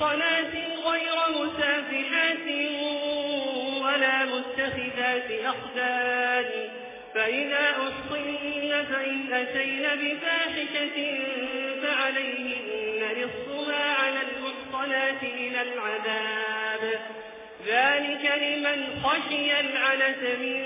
صلاة غير مسافحات ولا متخذات أخدان فإذا أصطن فإن أتين بفاحشة فعليهن رصها على المحصنات من العذاب. ذلك لمن خشي العنة منه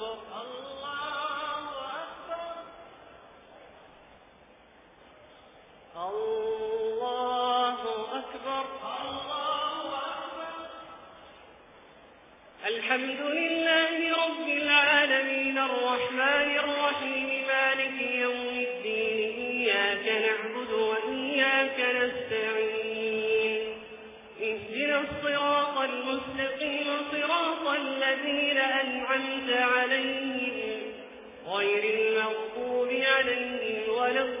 الله أكبر الحمد لله رب العالمين الرحمن الرحيم مالك يوم الدين إياك نعبد وإياك نستعين إذن الصراط المستقيم صراط الذين أنعمت عليهم غير المغضوب عليهم ولا الظلم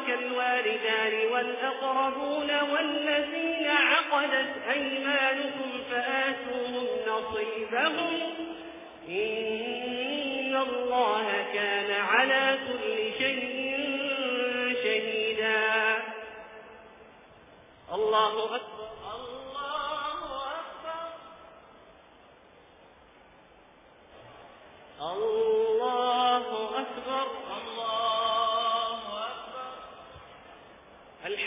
وكالوالدان والأقربون والذين عقدت أيمانكم فآتوهم نصيبهم إن الله كان على كل شيء شهيدا. الله أكبر. الله أكبر. الله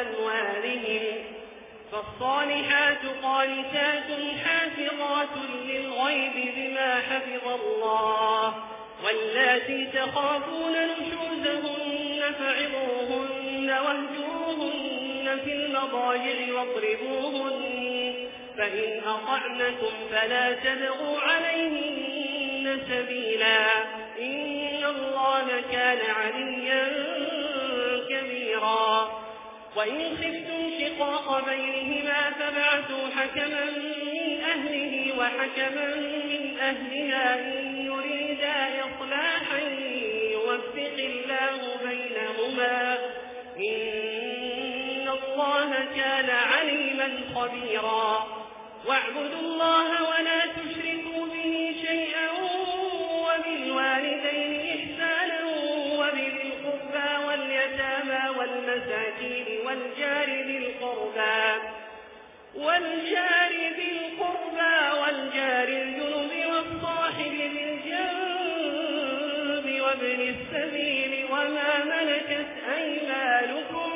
أنوارهم فالصالحات قانتات حافظات للغيب بما حفظ الله واللاتي تخافون نشوزهن فعظوهن واهجوهن في المضاجع واضربوهن فإن أطعنكم فلا تبغوا عليهن سبيلا إن الله كان عليا كبيرا وإن خفتم شقاق بينهما فبعثوا حكما من أهله وحكما من أهلها إن يريدا إطلاحا يوفق الله بينهما إن الله كان عليما خبيرا. واعبدوا الله ولا تشركوا به شيئا وبالوالدين إحسانا وبذي واليتامى والمساكين والجار ذي القربى والجار ذي القربى والجار الجنب والصاحب بالجنب وابن السبيل وما ملكت أيمالكم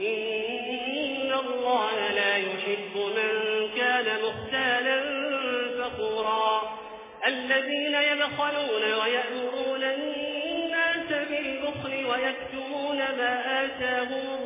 إن الله لا يحب من كان مختالا فقورا الذين يبخلون ويأمرون الناس بالبخل ويكتمون ما آتاهم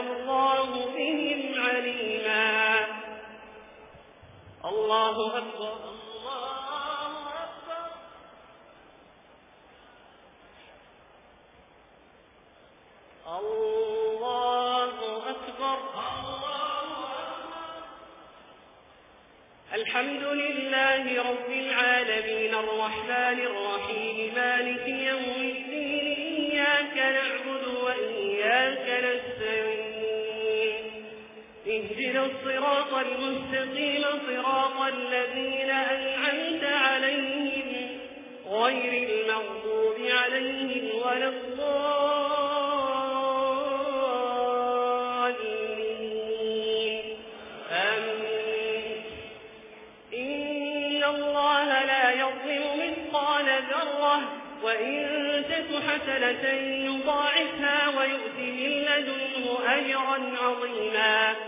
الله بهم عليما. الله أكبر. الله أكبر. الله أكبر الحمد لله رب العالمين الرحمن الرحيم مالك يوم اهدنا الصراط المستقيم صراط الذين أنعمت عليهم غير المغضوب عليهم ولا الضالين. آمين. إن الله لا يظلم مثقال ذرة وإن تك حسنة يضاعفها ويؤتي من لدنه أجرا عظيما.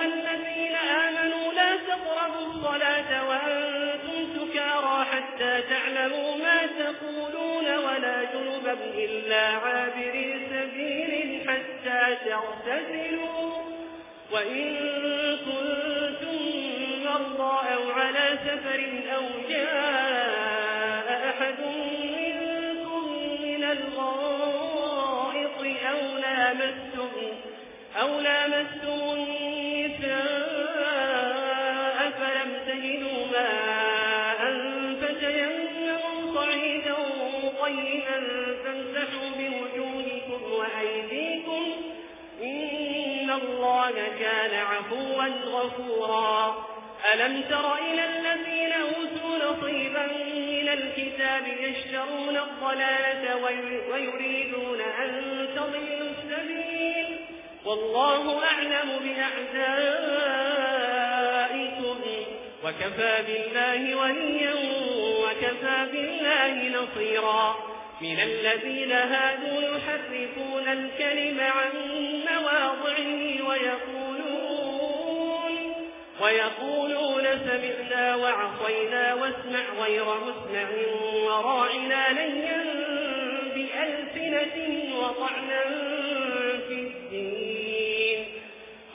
الصلاة وأنتم سكارا حتى تعلموا ما تقولون ولا جنبا إلا عابري سبيل حتى تعتزلوا وإن كنتم مرضى أو على سفر أو جاء أحد منكم من الغائط أو لامستم, أو لامستم غفورا ألم تر إلى الذين أوتوا نصيبا من الكتاب يشترون الضلالة ويريدون أن تضيلوا السبيل؟ والله أعلم بأعزائكم وكفى بالله وليا وكفى بالله نصيرا. من الذين هادوا يحرفون الكلم عن مواضعه ويقولون سمعنا وعصينا واسمع غير مسمع وراعنا ليا بألسنة وطعنا في الدين.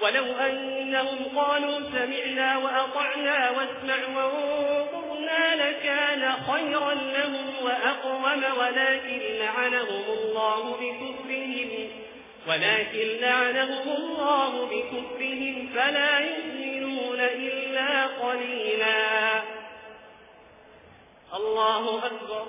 ولو أنهم قالوا سمعنا وأطعنا واسمع وانظرنا لكان خيرا لهم وأقوم ولكن لعنهم الله بكفرهم ولكن لعنهم الله بكفرهم فلا يؤمنون. يؤمنون إلا قليلا. الله أكبر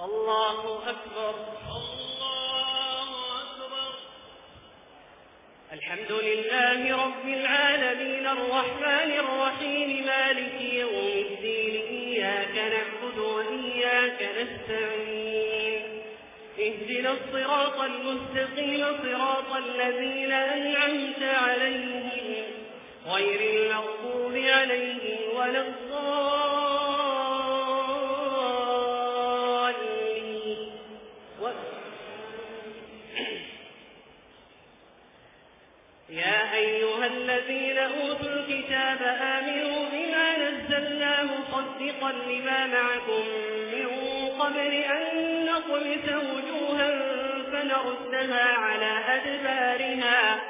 الله أكبر. الله أكبر. الحمد لله رب العالمين الرحمن الرحيم مالك يوم الدين إياك نعبد وإياك نستعين. اهدنا الصراط المستقيم صراط الذين أنعمت عليهم غير المغضوب عليهم ولا الضالين. يا أيها الذين أوتوا الكتاب آمنوا بما نزلناه صدقا لما معكم من قبل أن نطمس وجوها فنردها على أدبارها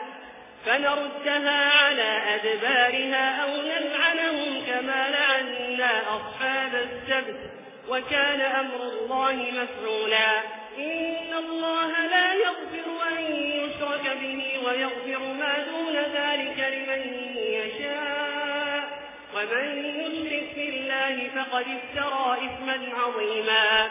فنردها على أدبارها أو نلعنهم كما لعنا أصحاب السبت وكان أمر الله مفعولا. إن الله لا يغفر أن يشرك به ويغفر ما دون ذلك لمن يشاء ومن يشرك بالله فقد افترى إثما عظيما.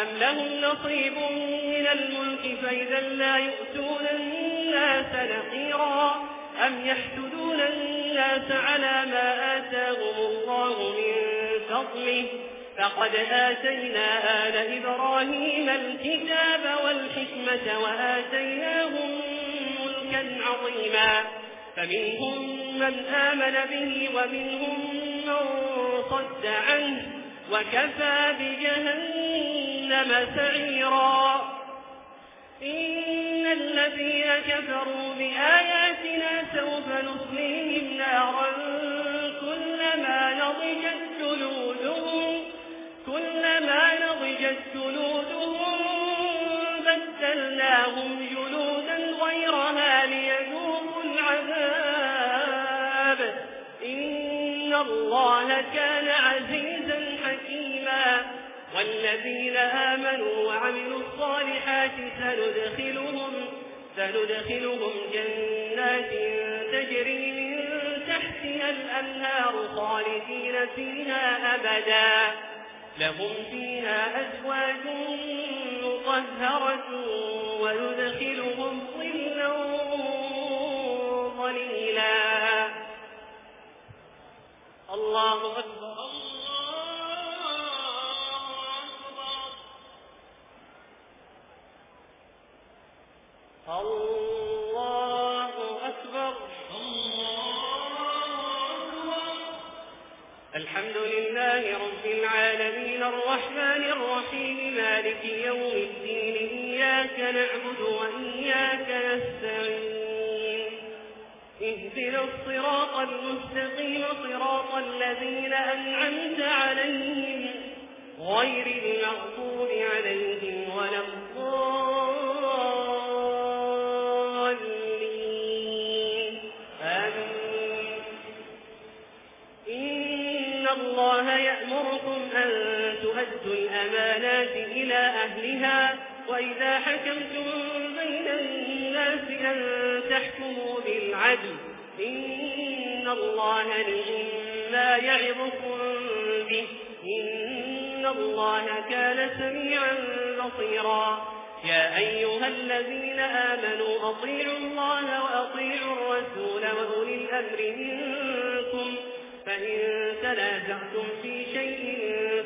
أم لهم نصيب من الملك فإذا لا يؤتون الناس نقيرا أم يحتدون الناس على ما آتاهم الله من فضله فقد آتينا آل إبراهيم الكتاب والحكمة وآتيناهم ملكا عظيما فمنهم من آمن به ومنهم من صد عنه وكفى بجهنم جهنم سعيرا. إن الذين كفروا بآياتنا سوف نصليهم نارا كلما نضجت جلودهم كلما نضجت جلودهم بدلناهم جلودا غيرها ليذوقوا العذاب. إن الله كان الذين آمنوا وعملوا الصالحات سندخلهم, سندخلهم جنات تجري من تحتها الأنهار خالدين فيها أبدا. لهم فيها أزواج مطهرة وندخلهم ظلا ظليلا. الله أكبر. الله الله أكبر الحمد لله رب العالمين الرحمن الرحيم مالك يوم الدين إياك نعبد وإياك نستعين اهدنا الصراط المستقيم صراط الذين أنعمت عليهم غير المغفور عليهم ولا الضالين الأمانات إلى أهلها وإذا حكمتم بين الناس أن تحكموا بالعدل إن الله لهم ما يعظكم به إن الله كان سميعا بصيرا يا أيها الذين آمنوا أطيعوا الله وأطيعوا الرسول وأولي الأمر منكم فإن تنازعتم في شيء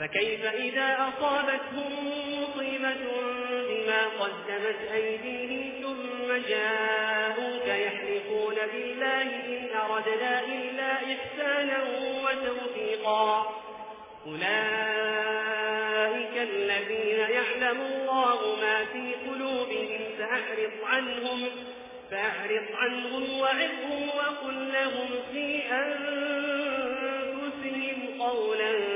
فكيف إذا أصابتهم مصيبة بما قدمت أيديهم ثم جاءوك يحلفون بالله إن أردنا إلا إحسانا وتوفيقا. أولئك الذين يحلم الله ما في قلوبهم فأحرص عنهم فأعرض عنهم وعظهم وقل لهم في أنفسهم قولا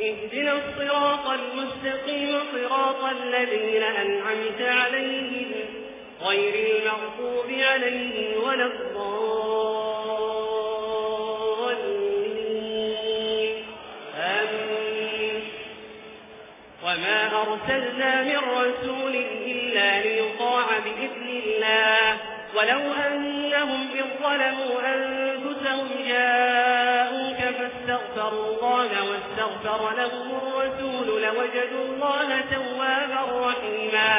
اهدنا الصراط المستقيم صراط الذين أنعمت عليهم غير المغفوب عليهم ولا الضالين. آمين. وما أرسلنا من رسول إلا ليطاع بإذن الله. ولو أنهم إذ ظلموا أنفسهم واستغفروا الله واستغفر لهم الرسول لوجدوا الله توابا رحيما.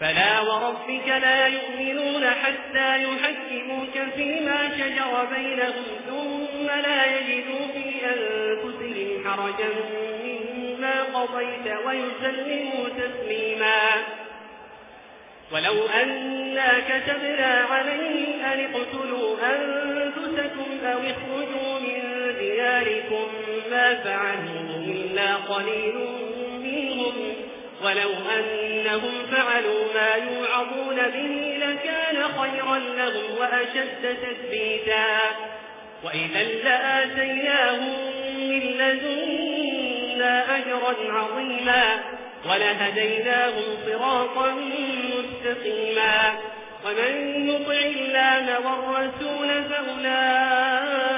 فلا وربك لا يؤمنون حتى يحكموك فيما شجر بينهم ثم لا يجدوا في أنفسهم حرجا مما قضيت ويسلموا تسليما. ولو أنا كتبنا عليهم أن اقتلوا أنفسكم أو اخرجوا من دياركم ما فعلوا إلا قليل منهم. ولو أنهم فعلوا ما يوعظون به لكان خيرا لهم وأشد تثبيتا. وإذا لآتيناهم من لدنا أجرا عظيما. ولهديناهم صراطا مستقيما. ومن يطع الله والرسول فأولئك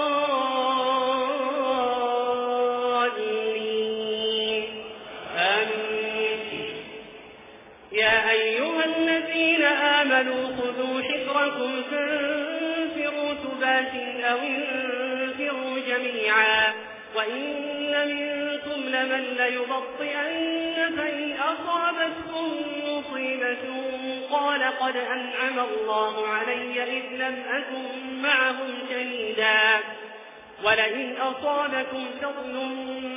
قالوا خذوا حفركم فانفروا ثبات أو انفروا جميعا وإن منكم لمن ليبطئن فإن أصابتكم مصيبة قال قد أنعم الله علي إذ لم أكن معهم شهيدا ولئن أصابكم فضل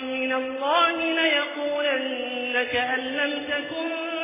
من الله ليقولن كأن لم تكن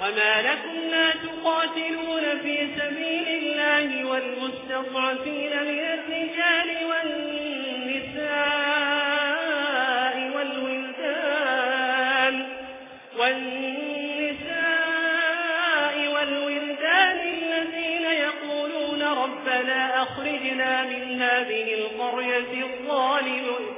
وما لكم لا تقاتلون في سبيل الله والمستضعفين من الرجال والنساء والولدان والنساء والولدان الذين يقولون ربنا أخرجنا من هذه القرية الظالمين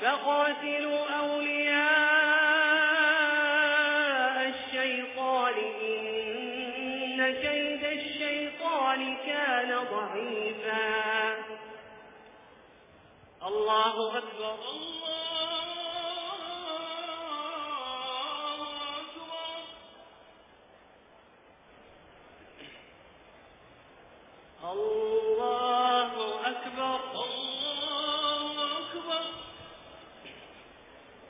فقاتلوا أولياء الشيطان إن كيد الشيطان كان ضعيفا. الله أكبر. الله أكبر. الله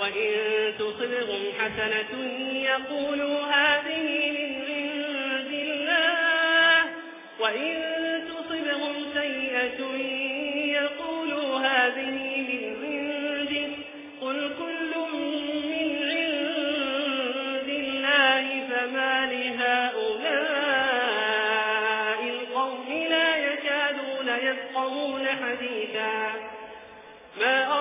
وإن تصبهم حسنة يقولوا هذه من عند الله وإن تصبهم سيئة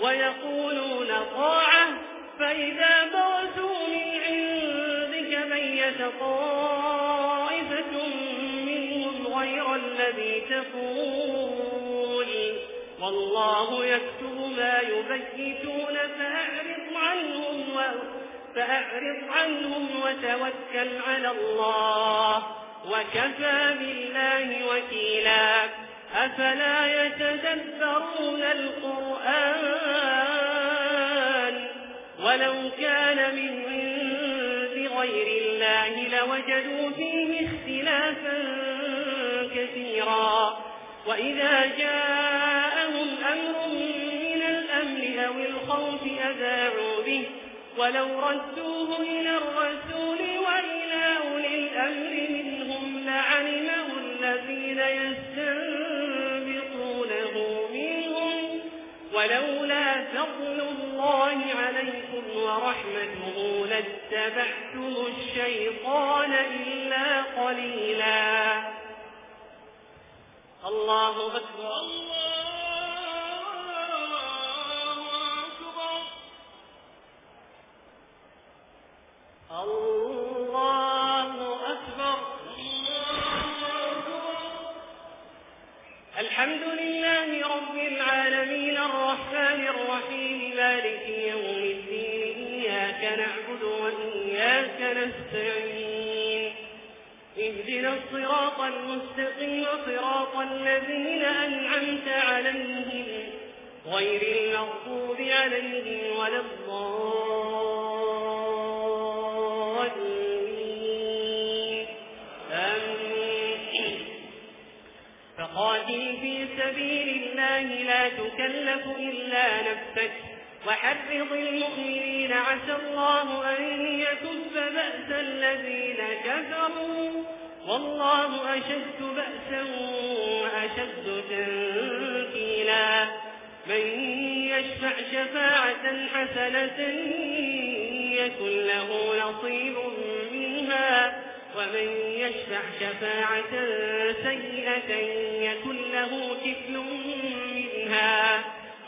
ويقولون طاعة فإذا برسوا من عندك بيت طائفة منهم غير الذي تقول. والله يكتب ما يبيتون فأعرض عنهم فأعرض عنهم وتوكل على الله وكفى بالله وكيلا. أفلا يتدبرون القرآن ولو كان من عند غير الله لوجدوا فيه اختلافا كثيرا. وإذا جاءهم أمر من الأمر أو الخوف أذاعوا به. ولو ردوه إلى الرسول الله عليكم ورحمته لاتبعتم الشيطان إلا قليلا. الله أكبر. الله أكبر. الله أكبر الحمد لله رب العالمين. نعبد وإياك نستعين. اهدنا الصراط المستقيم صراط الذين أنعمت عليهم غير المغضوب عليهم ولا الضالين. آمين. فقاتل في سبيل الله لا تكلف إلا نفسك. وحرض المؤمنين عسى الله أن يكف بأس الذين كفروا. والله أشد بأسا وأشد تنكيلا. من يشفع شفاعة حسنة يكن له نصيب منها. ومن يشفع شفاعة سيئة يكن له كفل منها.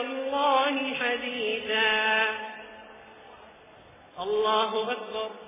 الله حديثا. الله أكبر.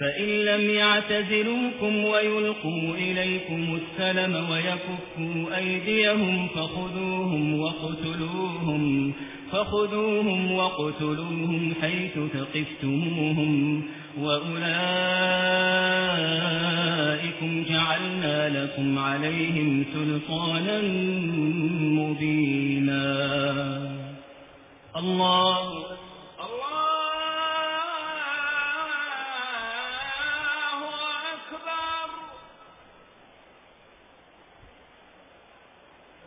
فإن لم يعتزلوكم ويلقوا إليكم السلم ويكفوا أيديهم فخذوهم وقتلوهم فخذوهم وقتلوهم حيث تقفتموهم وأولئكم جعلنا لكم عليهم سلطانا مبينا. الله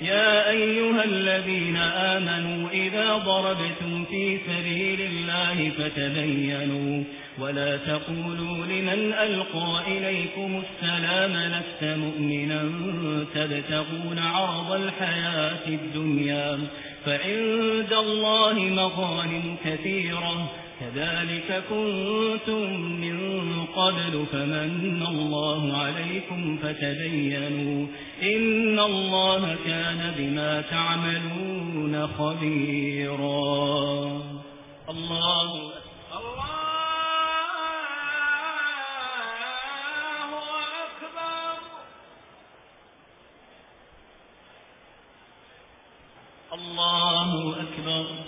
يا أيها الذين آمنوا إذا ضربتم في سبيل الله فتبينوا ولا تقولوا لمن ألقى إليكم السلام لست مؤمنا تبتغون عرض الحياة الدنيا فعند الله مظالم كثيرة كذلك كنتم من قبل فمن الله عليكم فتبينوا إن الله كان بما تعملون خبيرا الله الله أكبر الله أكبر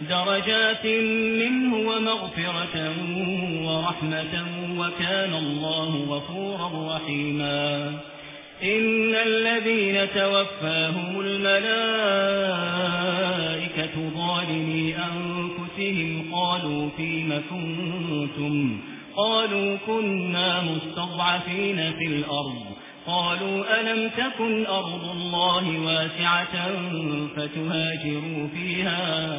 درجات منه ومغفرة ورحمة وكان الله غفورا رحيما. إن الذين توفاهم الملائكة ظالمي أنفسهم قالوا فيما كنتم؟ قالوا كنا مستضعفين في الأرض. قالوا ألم تكن أرض الله واسعة فتهاجروا فيها؟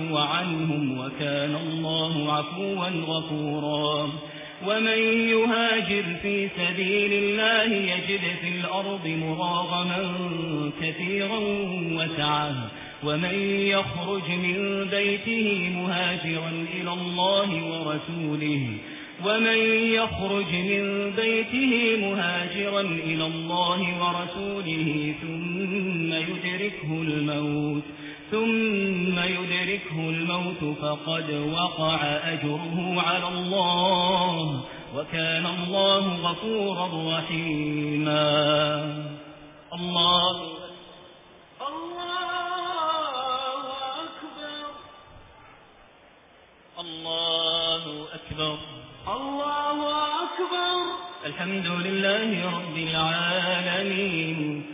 والعفو عنهم وكان الله عفوا غفورا. ومن يهاجر في سبيل الله يجد في الأرض مراغما كثيرا وسعا ومن يخرج من بيته مهاجرا إلى الله ورسوله. ومن يخرج من بيته مهاجرا إلى الله ورسوله ثم يدركه الموت. ثم يدركه الموت فقد وقع أجره على الله وكان الله غفورا رحيما. الله الله أكبر. الله أكبر. الله أكبر. الحمد لله رب العالمين.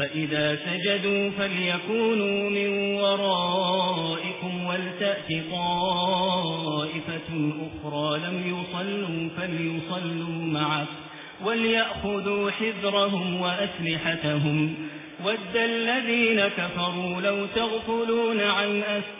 فإذا سجدوا فليكونوا من ورائكم ولتأت طائفة أخرى لم يصلوا فليصلوا معك وليأخذوا حذرهم وأسلحتهم ود الذين كفروا لو تغفلون عن أسلحتهم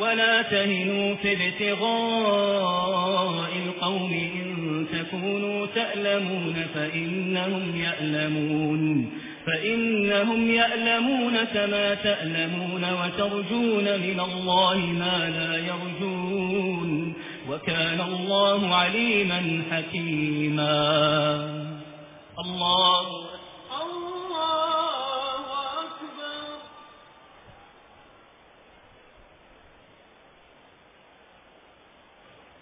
ولا تهنوا في ابتغاء القوم إن تكونوا تألمون فإنهم يألمون فإنهم يألمون كما تألمون وترجون من الله ما لا يرجون وكان الله عليما حكيما الله الله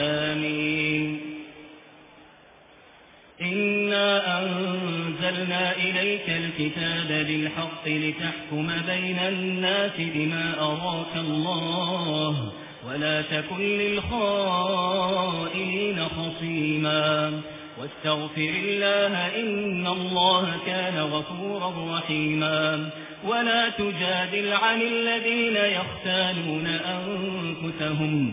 آمين. إنا أنزلنا إليك الكتاب بالحق لتحكم بين الناس بما أراك الله ولا تكن للخائنين خصيما. واستغفر الله إن الله كان غفورا رحيما. ولا تجادل عن الذين يختالون أنفسهم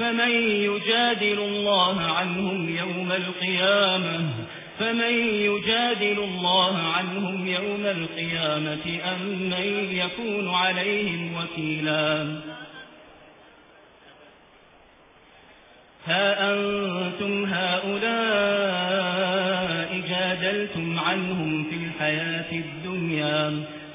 فمن يجادل الله عنهم يوم القيامة فمن يجادل الله عنهم يوم القيامة أم من يكون عليهم وكيلا ها أنتم هؤلاء جادلتم عنهم في الحياة الدنيا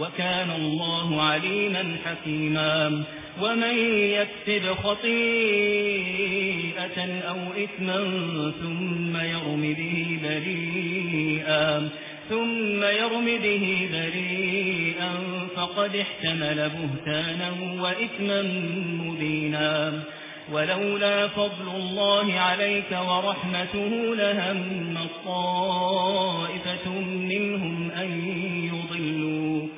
وكان الله عليما حكيما. ومن يكتب خطيئة أو إثما ثم يرم به بريئا ثم يرم به بريئا فقد احتمل بهتانا وإثما مبينا. ولولا فضل الله عليك ورحمته لهم الطائفة منهم أن يضلوك.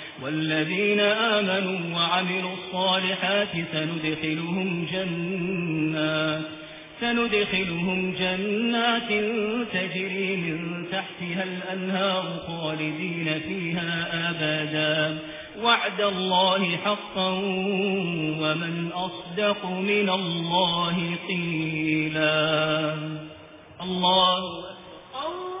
والذين آمنوا وعملوا الصالحات سندخلهم جنات سندخلهم جنات تجري من تحتها الأنهار خالدين فيها آبادا وعد الله حقا ومن أصدق من الله قيلا. الله أكبر.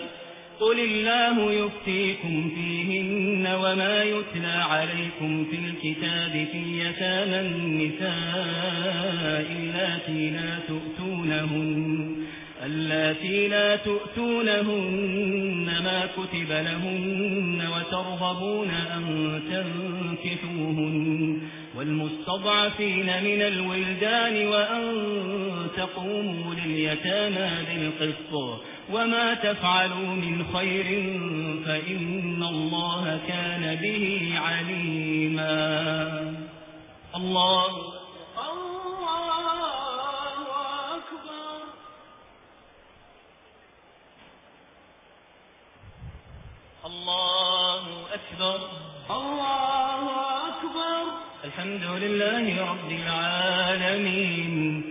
قل الله يفتيكم فيهن وما يتلى عليكم في الكتاب في يتام النساء التي لا تؤتونهن التي لا تؤتونهن ما كتب لهن وترغبون أن تنكثوهن والمستضعفين من الولدان وأن تقوموا لليتامى بالقصة وما تفعلوا من خير فإن الله كان به عليما. الله الله أكبر أكبر. الله أكبر. الحمد لله رب العالمين.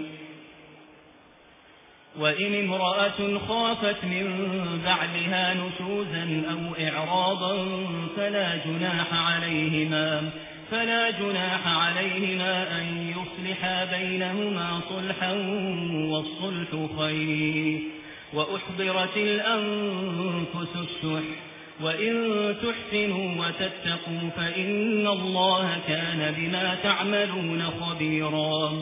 وإن امرأة خافت من بعدها نشوزا أو إعراضا فلا جناح عليهما فلا جناح عليهما أن يصلحا بينهما صلحا والصلح خير وأحضرت الأنفس الشح وإن تحسنوا وتتقوا فإن الله كان بما تعملون خبيرا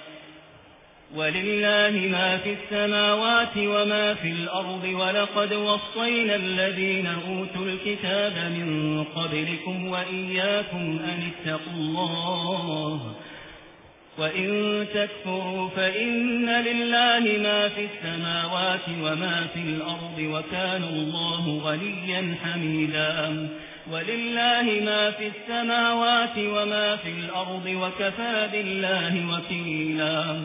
ولله ما في السماوات وما في الأرض ولقد وصينا الذين أوتوا الكتاب من قبلكم وإياكم أن اتقوا الله وإن تكفروا فإن لله ما في السماوات وما في الأرض وكان الله غليا حميدا ولله ما في السماوات وما في الأرض وكفى بالله وكيلا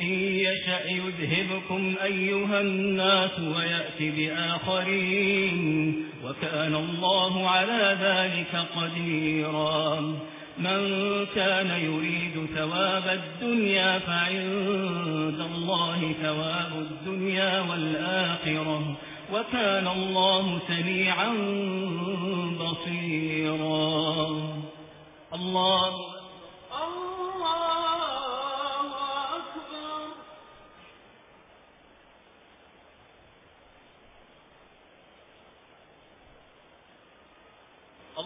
إن يشأ يذهبكم أيها الناس ويأتي بآخرين وكان الله على ذلك قديرا. من كان يريد ثواب الدنيا فعند الله ثواب الدنيا والآخرة وكان الله سميعا بصيرا. الله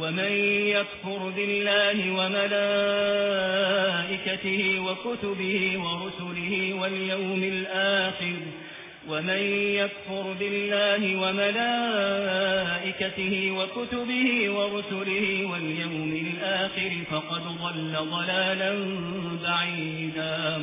ومن يكفر بالله وملائكته وكتبه ورسله واليوم الآخر ومن يكفر بالله وملائكته وكتبه ورسله واليوم الآخر فقد ضل ضلالا بعيدا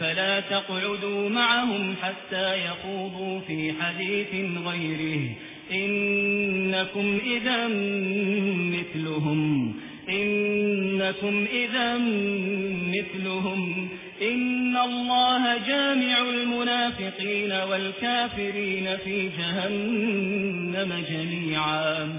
فلا تقعدوا معهم حتى يقوضوا في حديث غيره. إنكم إذا مثلهم. إنكم إذا مثلهم. إن الله جامع المنافقين والكافرين في جهنم جميعا.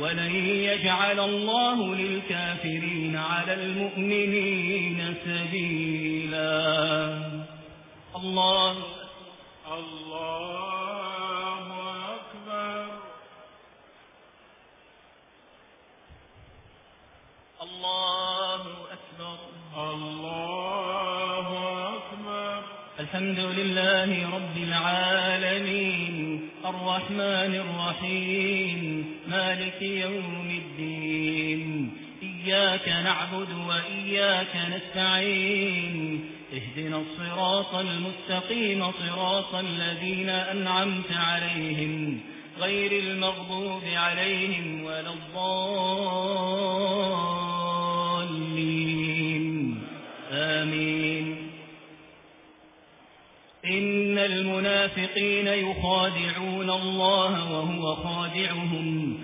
ولن يجعل الله للكافرين على المؤمنين سبيلا. الله الله أكبر الله أكبر. الله أكبر. الحمد لله رب العالمين. الرحمن الرحيم. مالك يوم الدين إياك نعبد وإياك نستعين اهدنا الصراط المستقيم صراط الذين أنعمت عليهم غير المغضوب عليهم ولا الضالين. آمين. إن المنافقين يخادعون الله وهو خادعهم.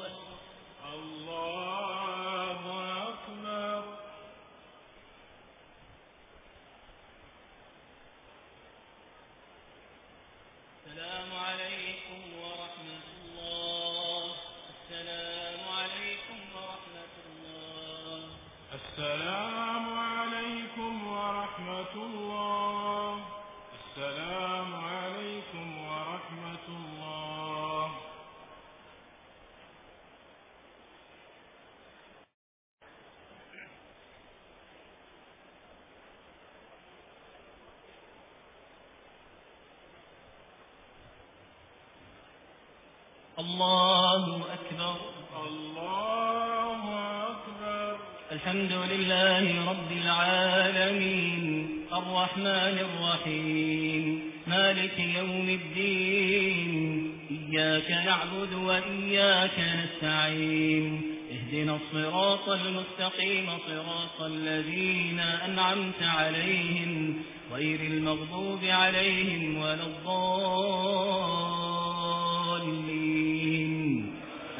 صراط المستقيم صراط الذين أنعمت عليهم غير المغضوب عليهم ولا الضالين.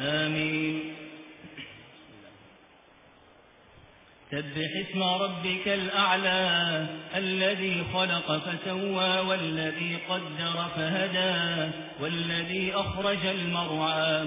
آمين. سبح اسم ربك الأعلى الذي خلق فسوى والذي قدر فهدى والذي أخرج المرعى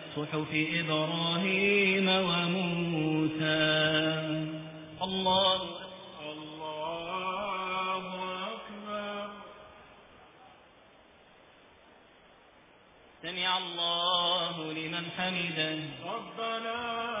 صحف إبراهيم وموسى. الله سمع الله لمن حمده. ربنا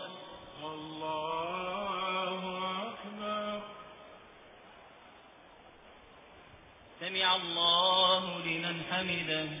الله لمن حمده.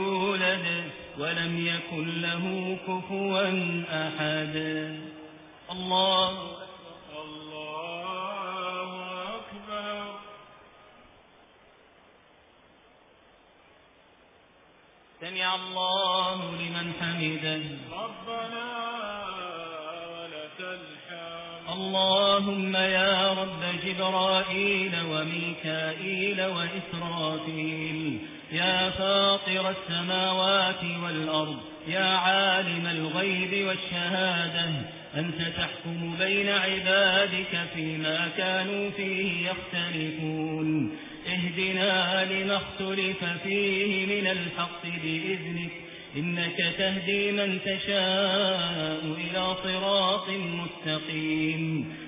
ولم يكن له كفوا أحد. الله الله أكبر. سمع الله لمن حمدا ربنا ولك الحمد. اللهم يا رب جبرائيل وميكائيل وإسرافيل يا فاطر السماوات والأرض يا عالم الغيب والشهادة أنت تحكم بين عبادك فيما كانوا فيه يختلفون. اهدنا لما اختلف فيه من الحق بإذنك إنك تهدي من تشاء إلى صراط مستقيم.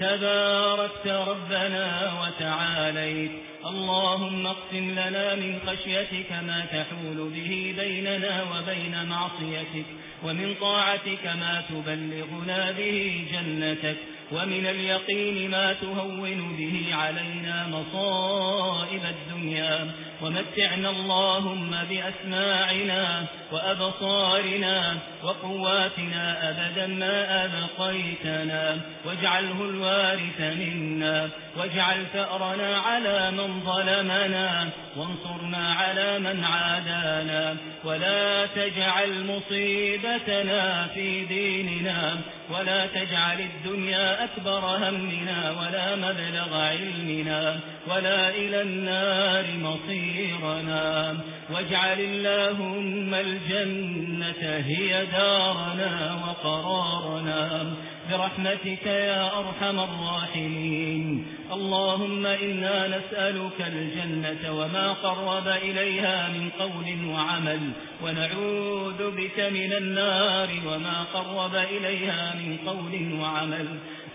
تباركت ربنا وتعاليت. اللهم اقسم لنا من خشيتك ما تحول به بيننا وبين معصيتك ومن طاعتك ما تبلغنا به جنتك ومن اليقين ما تهون به علينا مصائب الدنيا. ومتعنا اللهم بأسماعنا وأبصارنا وقواتنا أبدا ما أبقيتنا. واجعله الوارث منا. واجعل فأرنا على من ظلمنا. وانصرنا على من عادانا. ولا تجعل مصيبتنا في ديننا. ولا تجعل الدنيا أكبر همنا. ولا مبلغ علمنا. ولا إلى النار مصيرنا. مصيرنا واجعل اللهم الجنة هي دارنا وقرارنا. برحمتك يا أرحم الراحمين. اللهم إنا نسألك الجنة وما قرب إليها من قول وعمل. ونعوذ بك من النار وما قرب إليها من قول وعمل.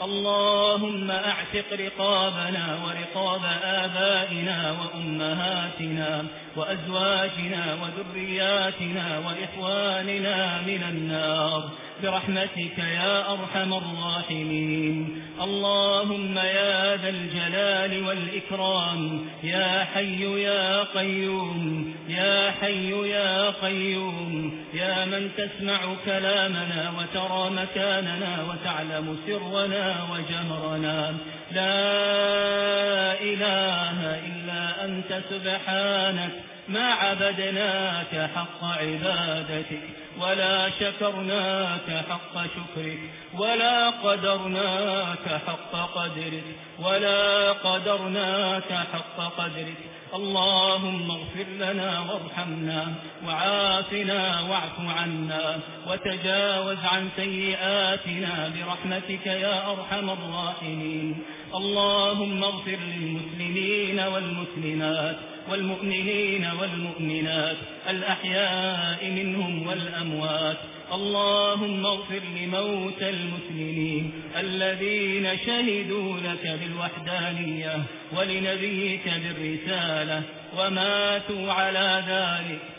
اللهم أعتق رقابنا ورقاب آبائنا وأمهاتنا وأزواجنا وذرياتنا وإخواننا من النار برحمتك يا أرحم الراحمين. اللهم يا ذا الجلال والإكرام يا حي يا قيوم يا حي يا قيوم يا من تسمع كلامنا وترى مكاننا وتعلم سرنا وجمرنا. لا إله إلا أنت سبحانك ما عبدناك حق عبادتك ولا شكرناك حق شكرك ولا قدرناك حق قدرك ولا قدرناك حق قدرك. اللهم اغفر لنا وارحمنا وعافنا واعف عنا وتجاوز عن سيئاتنا برحمتك يا أرحم الراحمين. اللهم اغفر للمسلمين والمسلمات والمؤمنين والمؤمنات الأحياء منهم والأموات. اللهم اغفر لموت المسلمين الذين شهدوا لك بالوحدانية ولنبيك بالرسالة وماتوا على ذلك.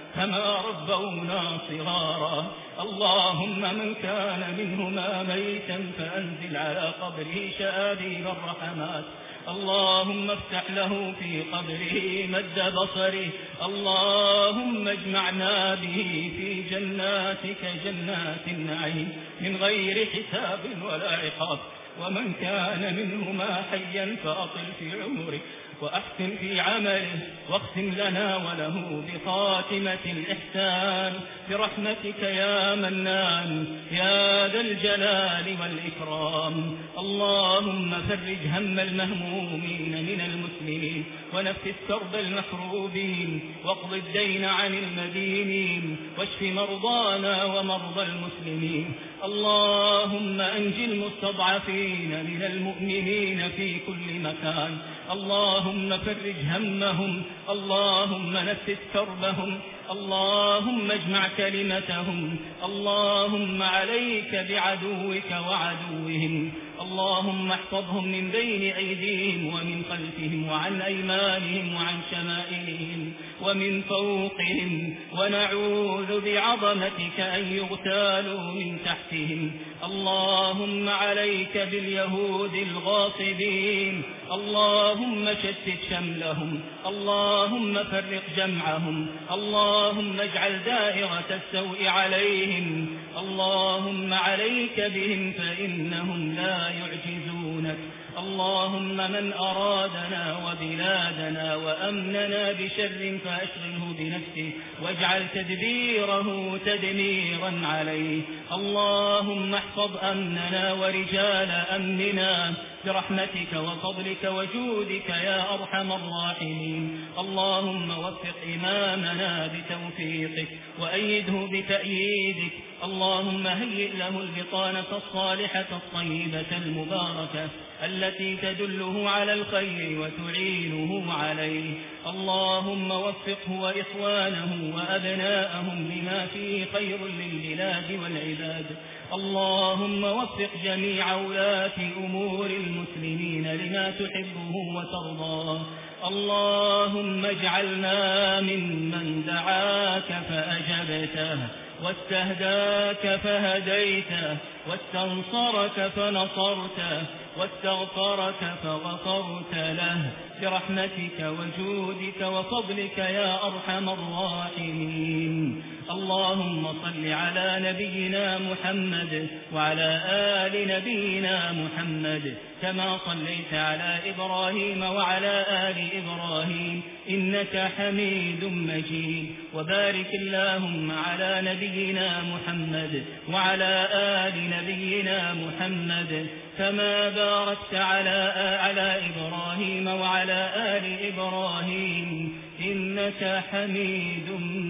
فما ربونا صغارا. اللهم من كان منهما ميتا فأنزل على قبره شآبين الرحمات. اللهم افتح له في قبره مد بصره. اللهم اجمعنا به في جناتك جنات النعيم. من غير حساب ولا عقاب. ومن كان منهما حيا فأطل في عمره. وأحسن في عمله واختم لنا وله بخاتمة الإحسان برحمتك يا منان يا ذا الجلال والإكرام اللهم فرج هم المهمومين من المسلمين ونفس كرب المحروبين واقض الدين عن المدينين واشف مرضانا ومرضى المسلمين. اللهم أنجي المستضعفين من المؤمنين في كل مكان. اللهم فرج همهم. اللهم نفس كربهم. اللهم اجمع كلمتهم. اللهم عليك بعدوك وعدوهم. اللهم احفظهم من بين أيديهم ومن خلفهم وعن أيمانهم وعن شمائلهم ومن فوقهم ونعوذ بعظمتك أن يغتالوا من تحتهم اللهم عليك باليهود الغاصبين اللهم شتت شملهم اللهم فرق جمعهم اللهم اجعل دائرة السوء عليهم اللهم عليك بهم فإنهم لا يعجزونك. اللهم من أرادنا وبلادنا وأمننا بشر فأشغله بنفسه واجعل تدبيره تدميرا عليه. اللهم احفظ أمننا ورجال أمننا برحمتك وفضلك وجودك يا أرحم الراحمين. اللهم وفق إمامنا بتوفيقك وأيده بتأييدك اللهم هيئ له البطانة الصالحة الطيبة المباركة التي تدله على الخير وتعينه عليه. اللهم وفقه وإخوانه وأبناءهم لما فيه خير للبلاد والعباد. اللهم وفق جميع ولاة أمور المسلمين لما تحبه وترضاه. اللهم اجعلنا ممن دعاك فأجبته. واستهداك فهديته واستنصرك فنصرته واستغفرك فغفرت له. برحمتك وجودك وفضلك يا أرحم الراحمين. اللهم صل على نبينا محمد وعلى آل نبينا محمد كما صليت على إبراهيم وعلى آل إبراهيم إنك حميد مجيد. وبارك اللهم على نبينا محمد وعلى آل نبينا محمد كما باركت على على إبراهيم وعلى آل إبراهيم إنك حميد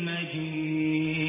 مجيد.